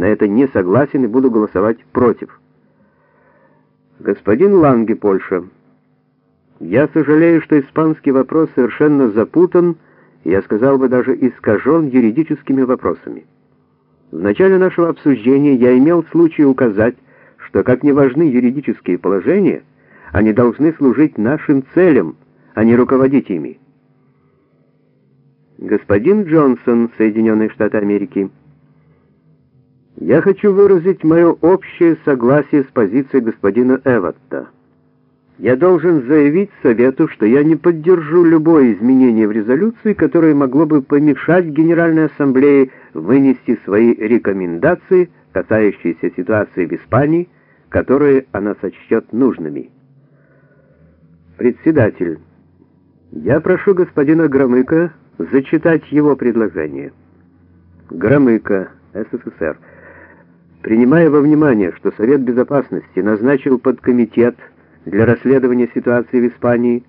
на это не согласен и буду голосовать против. Господин Ланге, Польша. Я сожалею, что испанский вопрос совершенно запутан, я сказал бы даже искажен юридическими вопросами. В начале нашего обсуждения я имел случай указать, что как не важны юридические положения, они должны служить нашим целям, а не руководить ими. Господин Джонсон, Соединенные Штаты Америки. Я хочу выразить мое общее согласие с позицией господина Эватта. Я должен заявить Совету, что я не поддержу любое изменение в резолюции, которое могло бы помешать Генеральной Ассамблее вынести свои рекомендации, касающиеся ситуации в Испании, которые она сочтет нужными. Председатель, я прошу господина Громыка зачитать его предложение. Громыко, СССР. Принимая во внимание, что Совет Безопасности назначил подкомитет для расследования ситуации в Испании,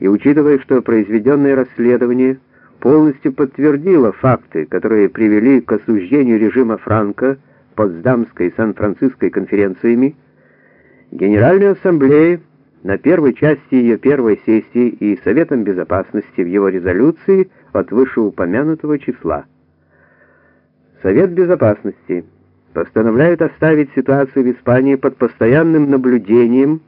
и учитывая, что произведенное расследование полностью подтвердило факты, которые привели к осуждению режима Франко Потсдамской и Сан-Франциской конференциями, Генеральная Ассамблея на первой части ее первой сессии и Советом Безопасности в его резолюции от вышеупомянутого числа. Совет Безопасности постановляет оставить ситуацию в Испании под постоянным наблюдением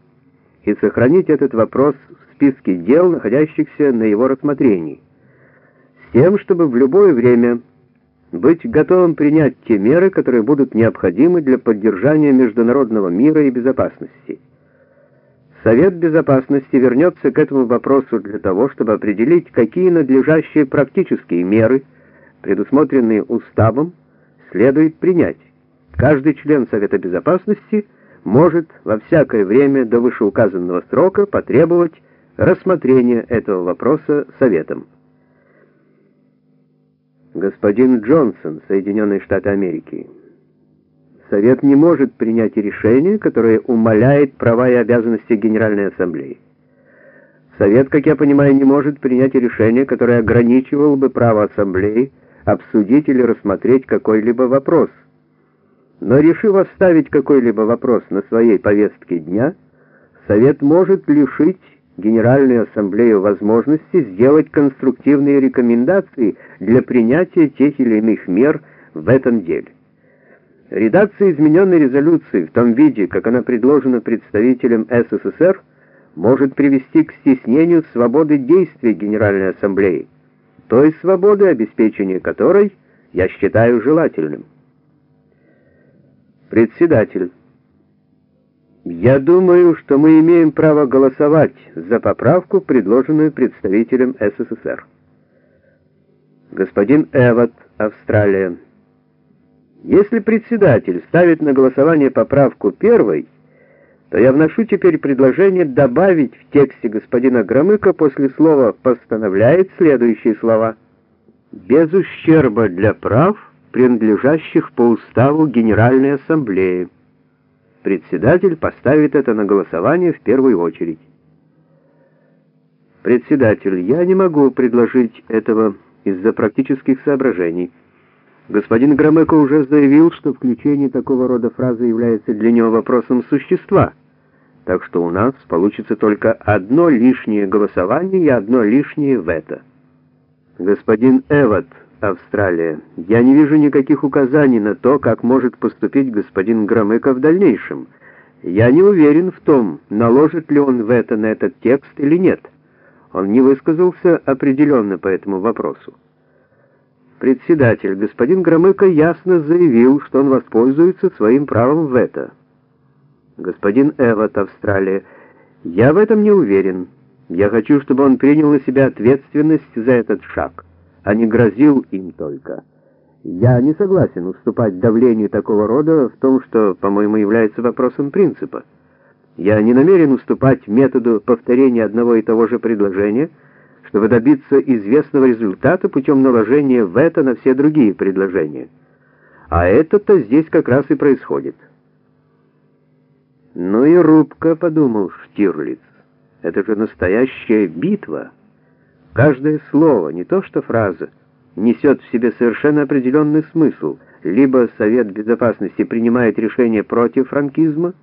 и сохранить этот вопрос в списке дел, находящихся на его рассмотрении, с тем, чтобы в любое время быть готовым принять те меры, которые будут необходимы для поддержания международного мира и безопасности. Совет Безопасности вернется к этому вопросу для того, чтобы определить, какие надлежащие практические меры, предусмотренные уставом, следует принять. Каждый член Совета Безопасности может во всякое время до вышеуказанного срока потребовать рассмотрения этого вопроса Советом. Господин Джонсон, Соединенные Штаты Америки. Совет не может принять решение, которое умаляет права и обязанности Генеральной Ассамблеи. Совет, как я понимаю, не может принять решение, которое ограничивало бы право Ассамблеи обсудить или рассмотреть какой-либо вопрос. Но решив оставить какой-либо вопрос на своей повестке дня, Совет может лишить Генеральную Ассамблею возможности сделать конструктивные рекомендации для принятия тех или иных мер в этом деле. Редакция измененной резолюции в том виде, как она предложена представителем СССР, может привести к стеснению свободы действий Генеральной Ассамблеи, той свободы, обеспечения которой я считаю желательным. Председатель. Я думаю, что мы имеем право голосовать за поправку, предложенную представителем СССР. Господин Эвот, Австралия. Если председатель ставит на голосование поправку первой, то я вношу теперь предложение добавить в тексте господина Громыка после слова «постановляет» следующие слова «без ущерба для прав, принадлежащих по уставу Генеральной Ассамблеи». Председатель поставит это на голосование в первую очередь. Председатель, я не могу предложить этого из-за практических соображений. Господин Громыко уже заявил, что включение такого рода фразы является для него вопросом существа, так что у нас получится только одно лишнее голосование и одно лишнее вето. Господин Эвот, Австралия, я не вижу никаких указаний на то, как может поступить господин Громыко в дальнейшем. Я не уверен в том, наложит ли он вето на этот текст или нет. Он не высказался определенно по этому вопросу. Председатель, господин Громыко ясно заявил, что он воспользуется своим правом в это. Господин Эвот, Австралия, я в этом не уверен. Я хочу, чтобы он принял на себя ответственность за этот шаг, а не грозил им только. Я не согласен уступать давлению такого рода в том, что, по-моему, является вопросом принципа. Я не намерен уступать методу повторения одного и того же предложения, чтобы добиться известного результата путем наложения вето на все другие предложения. А это-то здесь как раз и происходит. «Ну и рубка», — подумал Штирлиц, — «это же настоящая битва. Каждое слово, не то что фраза, несет в себе совершенно определенный смысл, либо Совет Безопасности принимает решение против франкизма,